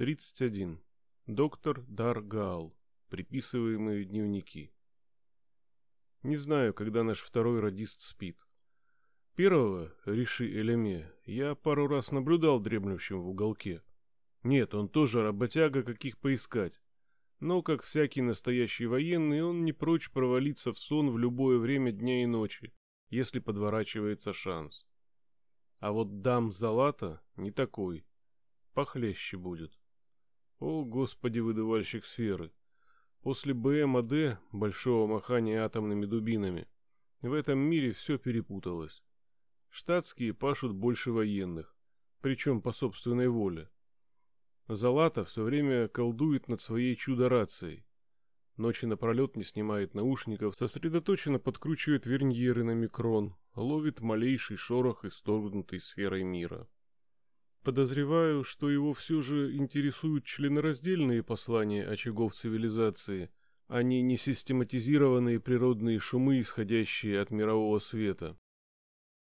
31. Доктор Даргал. Приписываемые дневники. Не знаю, когда наш второй радист спит. Первого, Риши Элеме, я пару раз наблюдал дремлющим в уголке. Нет, он тоже работяга, каких поискать. Но, как всякий настоящий военный, он не прочь провалиться в сон в любое время дня и ночи, если подворачивается шанс. А вот дам Залата не такой. Похлеще будет. О, господи, выдувальщик сферы. После БМАД, большого махания атомными дубинами, в этом мире все перепуталось. Штатские пашут больше военных, причем по собственной воле. Залата все время колдует над своей чудо-рацией. Ночи напролет не снимает наушников, сосредоточенно подкручивает верньеры на микрон, ловит малейший шорох, исторгнутый сферой мира. Подозреваю, что его все же интересуют членораздельные послания очагов цивилизации, а не несистематизированные природные шумы, исходящие от мирового света.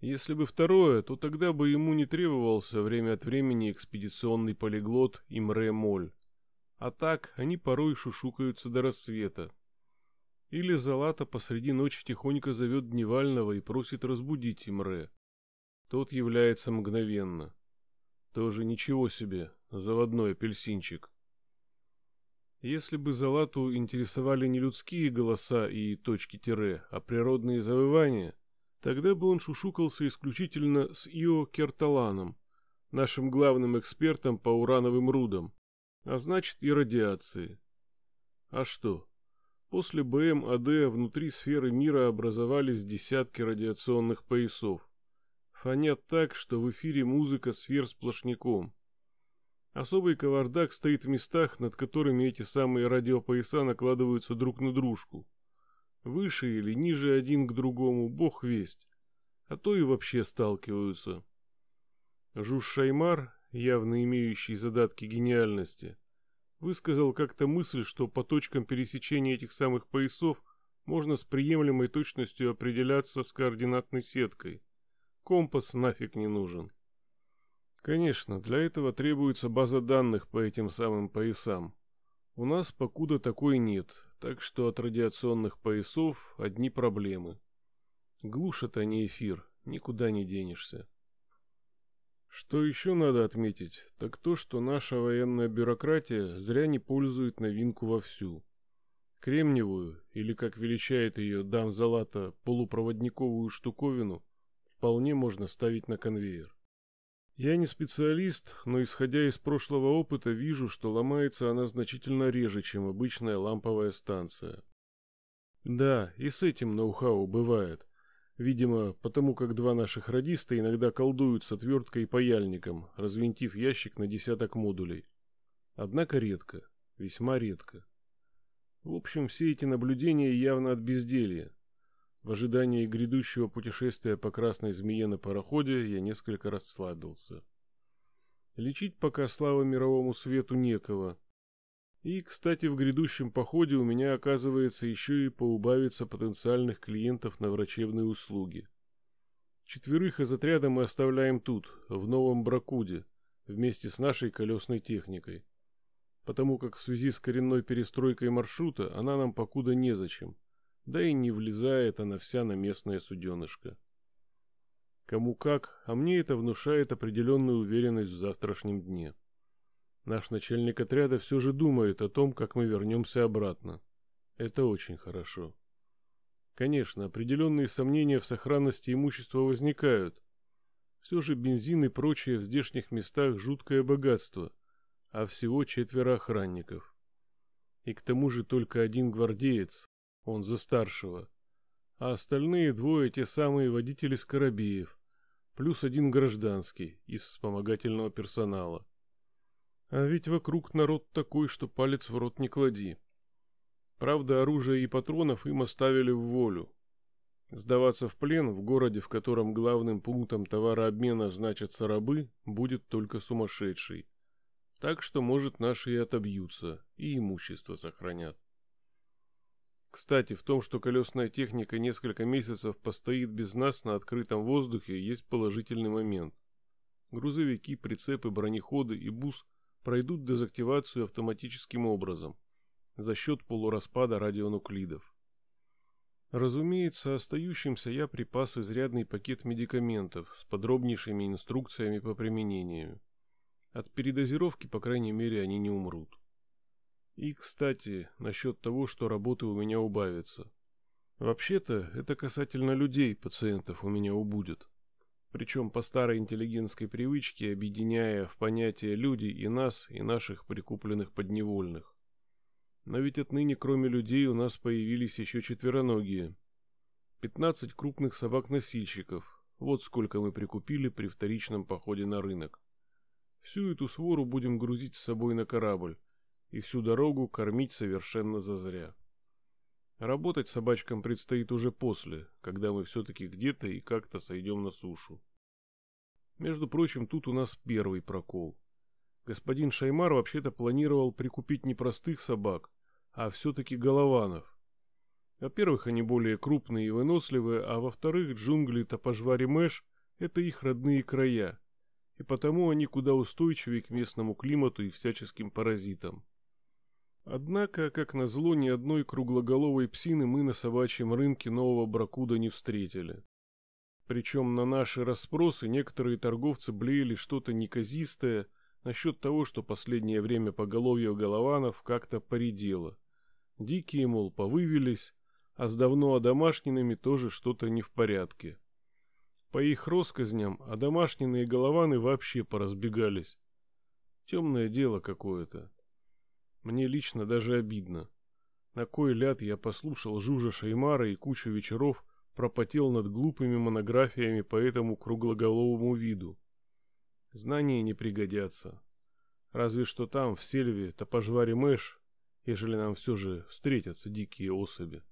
Если бы второе, то тогда бы ему не требовался время от времени экспедиционный полиглот Имре Моль. А так они порой шушукаются до рассвета. Или Залата посреди ночи тихонько зовет Дневального и просит разбудить Имре. Тот является мгновенно. Тоже ничего себе, заводной апельсинчик. Если бы Залату интересовали не людские голоса и точки тире, а природные завывания, тогда бы он шушукался исключительно с Ио Керталаном, нашим главным экспертом по урановым рудам, а значит и радиации. А что? После БМ-АД внутри сферы мира образовались десятки радиационных поясов. Фонят так, что в эфире музыка сфер сплошняком. Особый кавардак стоит в местах, над которыми эти самые радиопояса накладываются друг на дружку. Выше или ниже один к другому, бог весть. А то и вообще сталкиваются. Жуж Шаймар, явно имеющий задатки гениальности, высказал как-то мысль, что по точкам пересечения этих самых поясов можно с приемлемой точностью определяться с координатной сеткой – Компас нафиг не нужен. Конечно, для этого требуется база данных по этим самым поясам. У нас покуда такой нет, так что от радиационных поясов одни проблемы. Глушат они эфир, никуда не денешься. Что еще надо отметить, так то, что наша военная бюрократия зря не пользует новинку вовсю. Кремниевую, или как величает ее дам Залата, полупроводниковую штуковину, вполне можно ставить на конвейер. Я не специалист, но исходя из прошлого опыта вижу, что ломается она значительно реже, чем обычная ламповая станция. Да, и с этим ноу-хау бывает. Видимо, потому как два наших радиста иногда колдуют с отверткой и паяльником, развинтив ящик на десяток модулей. Однако редко, весьма редко. В общем, все эти наблюдения явно от безделья. В ожидании грядущего путешествия по красной змее на пароходе я несколько расслабился. Лечить пока слава мировому свету некого. И, кстати, в грядущем походе у меня оказывается еще и поубавится потенциальных клиентов на врачебные услуги. Четверых из отряда мы оставляем тут, в Новом Бракуде, вместе с нашей колесной техникой. Потому как в связи с коренной перестройкой маршрута она нам покуда незачем да и не влезает она вся на местное суденышко. Кому как, а мне это внушает определенную уверенность в завтрашнем дне. Наш начальник отряда все же думает о том, как мы вернемся обратно. Это очень хорошо. Конечно, определенные сомнения в сохранности имущества возникают. Все же бензин и прочее в здешних местах жуткое богатство, а всего четверо охранников. И к тому же только один гвардеец, он за старшего. А остальные двое те самые водители Скоробеев, плюс один гражданский из вспомогательного персонала. А ведь вокруг народ такой, что палец в рот не клади. Правда, оружие и патронов им оставили в волю. Сдаваться в плен в городе, в котором главным пунктом товарообмена значатся рабы, будет только сумасшедший. Так что, может, наши и отобьются, и имущество сохранят. Кстати, в том, что колесная техника несколько месяцев постоит без нас на открытом воздухе, есть положительный момент. Грузовики, прицепы, бронеходы и бус пройдут дезактивацию автоматическим образом за счет полураспада радионуклидов. Разумеется, остающимся я припас изрядный пакет медикаментов с подробнейшими инструкциями по применению. От передозировки, по крайней мере, они не умрут. И, кстати, насчет того, что работы у меня убавится. Вообще-то, это касательно людей, пациентов у меня убудет. Причем по старой интеллигентской привычке, объединяя в понятие люди и нас, и наших прикупленных подневольных. Но ведь отныне кроме людей у нас появились еще четвероногие. Пятнадцать крупных собак-носильщиков. Вот сколько мы прикупили при вторичном походе на рынок. Всю эту свору будем грузить с собой на корабль и всю дорогу кормить совершенно зазря. Работать собачкам предстоит уже после, когда мы все-таки где-то и как-то сойдем на сушу. Между прочим, тут у нас первый прокол. Господин Шаймар вообще-то планировал прикупить не простых собак, а все-таки голованов. Во-первых, они более крупные и выносливые, а во-вторых, джунгли Тапожвари-Мэш – это их родные края, и потому они куда устойчивее к местному климату и всяческим паразитам. Однако, как назло, ни одной круглоголовой псины мы на собачьем рынке нового Бракуда не встретили. Причем на наши расспросы некоторые торговцы блеяли что-то неказистое насчет того, что последнее время поголовье голованов как-то поредело. Дикие, мол, повывелись, а с давно одомашненными тоже что-то не в порядке. По их россказням, одомашненные голованы вообще поразбегались. Темное дело какое-то. Мне лично даже обидно. На кой ляд я послушал Жужа Шаймара и кучу вечеров пропотел над глупыми монографиями по этому круглоголовому виду. Знания не пригодятся. Разве что там, в сельве, топожваре Мэш ежели нам все же встретятся дикие особи.